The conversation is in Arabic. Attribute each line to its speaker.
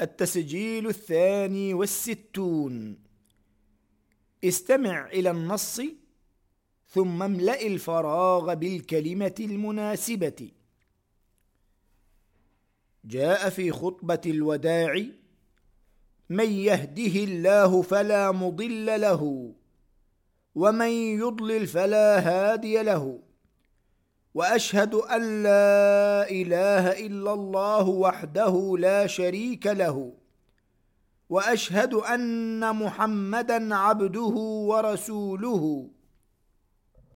Speaker 1: التسجيل الثاني والستون. استمع إلى النص ثم املأ الفراغ بالكلمة المناسبة. جاء في خطبة الوداع من يهده الله فلا مضل له ومن يضلل فلا هادي له. وأشهد أن لا إله إلا الله وحده لا شريك له. وأشهد أن محمدا عبده ورسوله.